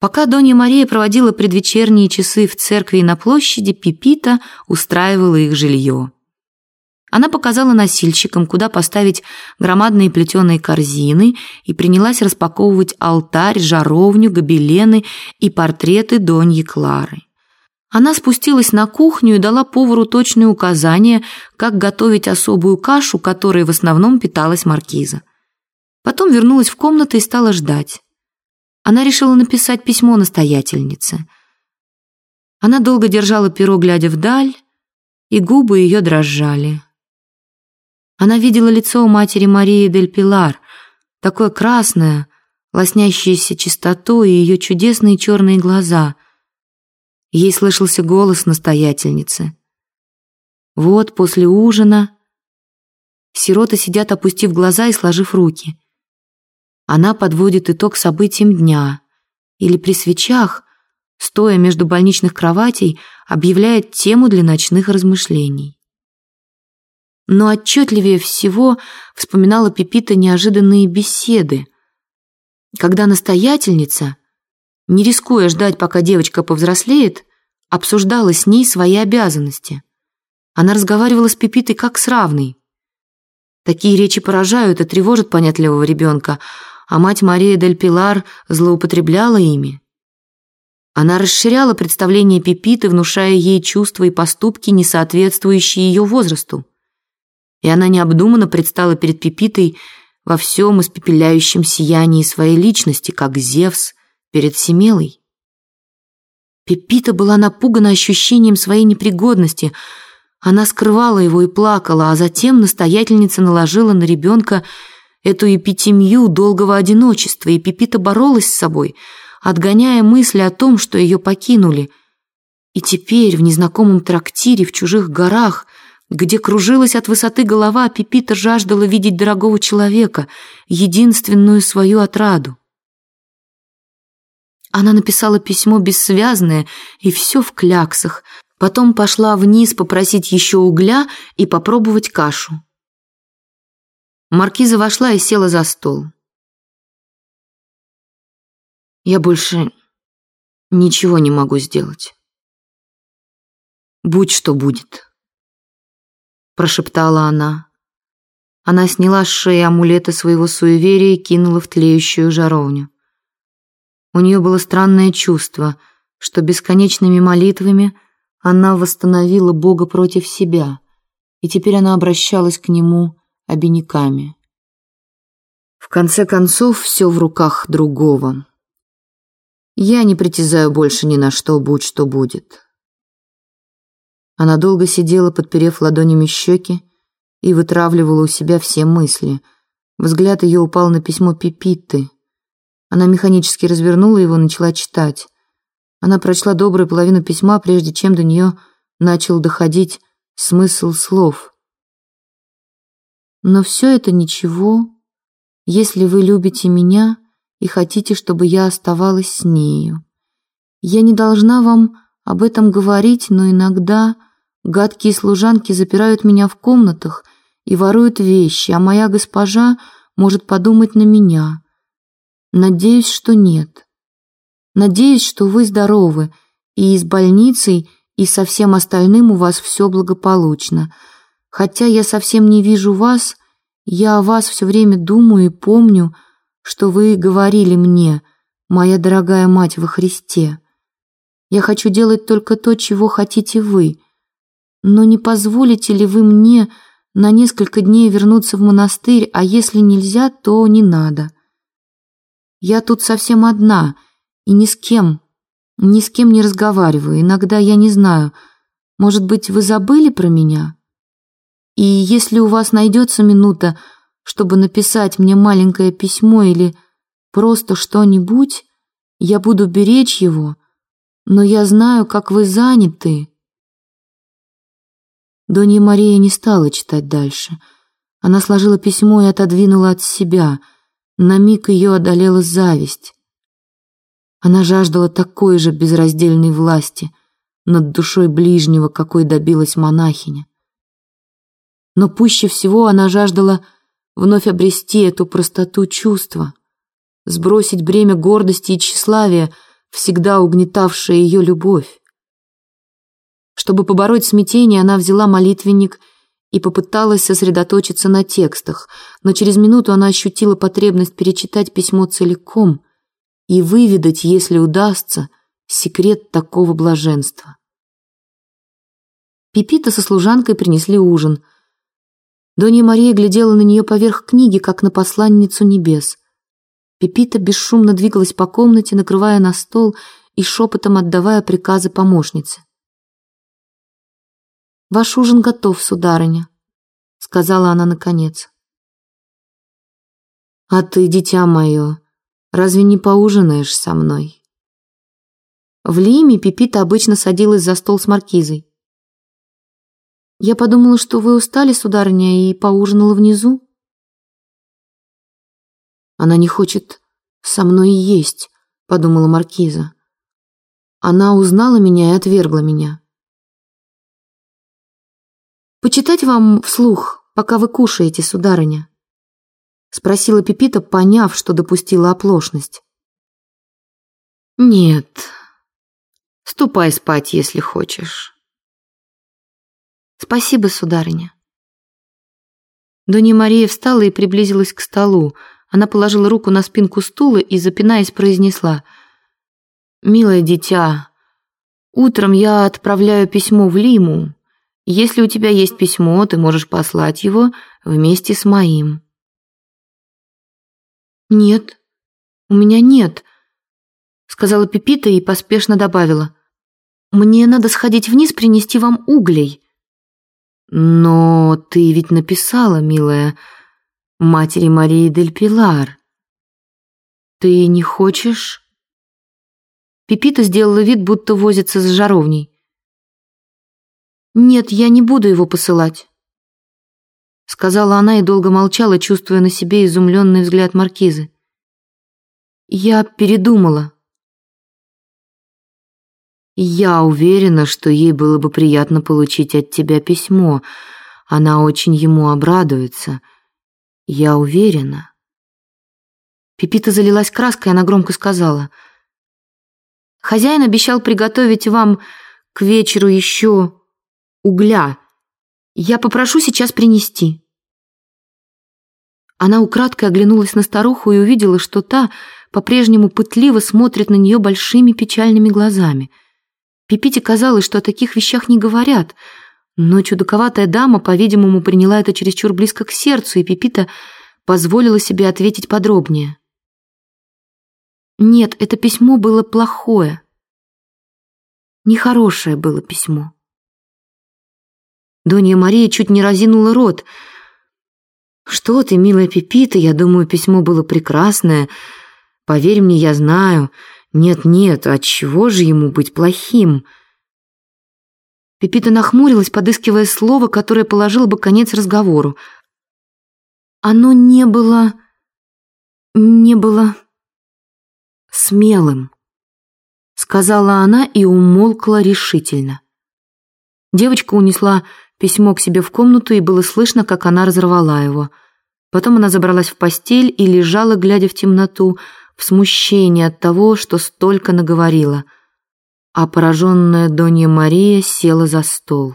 Пока Донья Мария проводила предвечерние часы в церкви и на площади, Пипита устраивала их жилье. Она показала носильщикам, куда поставить громадные плетеные корзины и принялась распаковывать алтарь, жаровню, гобелены и портреты Доньи Клары. Она спустилась на кухню и дала повару точные указания, как готовить особую кашу, которой в основном питалась маркиза. Потом вернулась в комнату и стала ждать. Она решила написать письмо настоятельнице. Она долго держала перо, глядя вдаль, и губы ее дрожали. Она видела лицо матери Марии дель Пилар, такое красное, лоснящееся чистотой, и ее чудесные черные глаза. Ей слышался голос настоятельницы. Вот после ужина сироты сидят, опустив глаза и сложив руки. Она подводит итог событиям дня или при свечах, стоя между больничных кроватей, объявляет тему для ночных размышлений. Но отчетливее всего вспоминала Пепита неожиданные беседы, когда настоятельница, не рискуя ждать, пока девочка повзрослеет, обсуждала с ней свои обязанности. Она разговаривала с Пепитой как с равной. Такие речи поражают и тревожат понятливого ребенка, а мать Мария дель Пилар злоупотребляла ими. Она расширяла представление Пепиты, внушая ей чувства и поступки, не соответствующие ее возрасту. И она необдуманно предстала перед Пепитой во всем испепеляющем сиянии своей личности, как Зевс перед Семелой. Пепита была напугана ощущением своей непригодности. Она скрывала его и плакала, а затем настоятельница наложила на ребенка эту эпитемию долгого одиночества, и Пипита боролась с собой, отгоняя мысли о том, что ее покинули. И теперь в незнакомом трактире в чужих горах, где кружилась от высоты голова, Пипита жаждала видеть дорогого человека, единственную свою отраду. Она написала письмо бессвязное и все в кляксах, потом пошла вниз попросить еще угля и попробовать кашу. Маркиза вошла и села за стол. «Я больше ничего не могу сделать. Будь что будет», — прошептала она. Она сняла с шеи амулета своего суеверия и кинула в тлеющую жаровню. У нее было странное чувство, что бесконечными молитвами она восстановила Бога против себя, и теперь она обращалась к Нему обиняками. В конце концов, все в руках другого. Я не притязаю больше ни на что, будь что будет. Она долго сидела, подперев ладонями щеки, и вытравливала у себя все мысли. Взгляд ее упал на письмо Пипиты. Она механически развернула его, начала читать. Она прочла добрую половину письма, прежде чем до нее начал доходить смысл слов. Но все это ничего, если вы любите меня и хотите, чтобы я оставалась с нею. Я не должна вам об этом говорить, но иногда гадкие служанки запирают меня в комнатах и воруют вещи, а моя госпожа может подумать на меня. Надеюсь, что нет. Надеюсь, что вы здоровы, и с больницей, и со всем остальным у вас все благополучно. Хотя я совсем не вижу вас, я о вас все время думаю и помню, что вы говорили мне, моя дорогая мать во Христе. Я хочу делать только то, чего хотите вы. Но не позволите ли вы мне на несколько дней вернуться в монастырь, а если нельзя, то не надо. Я тут совсем одна и ни с кем, ни с кем не разговариваю. Иногда я не знаю, может быть, вы забыли про меня?» И если у вас найдется минута, чтобы написать мне маленькое письмо или просто что-нибудь, я буду беречь его, но я знаю, как вы заняты. Донья Мария не стала читать дальше. Она сложила письмо и отодвинула от себя. На миг ее одолела зависть. Она жаждала такой же безраздельной власти над душой ближнего, какой добилась монахиня но пуще всего она жаждала вновь обрести эту простоту чувства, сбросить бремя гордости и тщеславия, всегда угнетавшая ее любовь. Чтобы побороть смятение, она взяла молитвенник и попыталась сосредоточиться на текстах, но через минуту она ощутила потребность перечитать письмо целиком и выведать, если удастся, секрет такого блаженства. Пипита со служанкой принесли ужин. Донья Мария глядела на нее поверх книги, как на посланницу небес. Пипита бесшумно двигалась по комнате, накрывая на стол и шепотом отдавая приказы помощнице. «Ваш ужин готов, сударыня», — сказала она наконец. «А ты, дитя мое, разве не поужинаешь со мной?» В Лиме Пипита обычно садилась за стол с маркизой. «Я подумала, что вы устали, сударыня, и поужинала внизу», она не хочет со мной есть, подумала маркиза. Она узнала меня и отвергла меня. Почитать вам вслух, пока вы кушаете, сударыня? Спросила Пипита, поняв, что допустила оплошность. Нет. Ступай спать, если хочешь. Спасибо, сударыня. Донья Мария встала и приблизилась к столу, она положила руку на спинку стула и, запинаясь, произнесла «Милое дитя, утром я отправляю письмо в Лиму. Если у тебя есть письмо, ты можешь послать его вместе с моим». «Нет, у меня нет», — сказала Пепита и поспешно добавила. «Мне надо сходить вниз принести вам углей». «Но ты ведь написала, милая», матери Марии Дель Пилар. Ты не хочешь? Пипита сделала вид, будто возится с жаровней. Нет, я не буду его посылать. Сказала она и долго молчала, чувствуя на себе изумленный взгляд маркизы. Я передумала. Я уверена, что ей было бы приятно получить от тебя письмо. Она очень ему обрадуется. Я уверена. Пипита залилась краской, она громко сказала. Хозяин обещал приготовить вам к вечеру еще угля. Я попрошу сейчас принести. Она украдкой оглянулась на старуху и увидела, что та по-прежнему пытливо смотрит на нее большими печальными глазами. Пипите казалось, что о таких вещах не говорят — но чудаковатая дама, по-видимому, приняла это чересчур близко к сердцу, и Пепита позволила себе ответить подробнее. Нет, это письмо было плохое. Нехорошее было письмо. Донья Мария чуть не разинула рот. «Что ты, милая Пепита, я думаю, письмо было прекрасное. Поверь мне, я знаю. Нет-нет, от чего же ему быть плохим?» Пепита нахмурилась, подыскивая слово, которое положило бы конец разговору. Оно не было... не было... смелым, сказала она и умолкла решительно. Девочка унесла письмо к себе в комнату, и было слышно, как она разорвала его. Потом она забралась в постель и лежала, глядя в темноту, в смущении от того, что столько наговорила — а пораженная Донья Мария села за стол.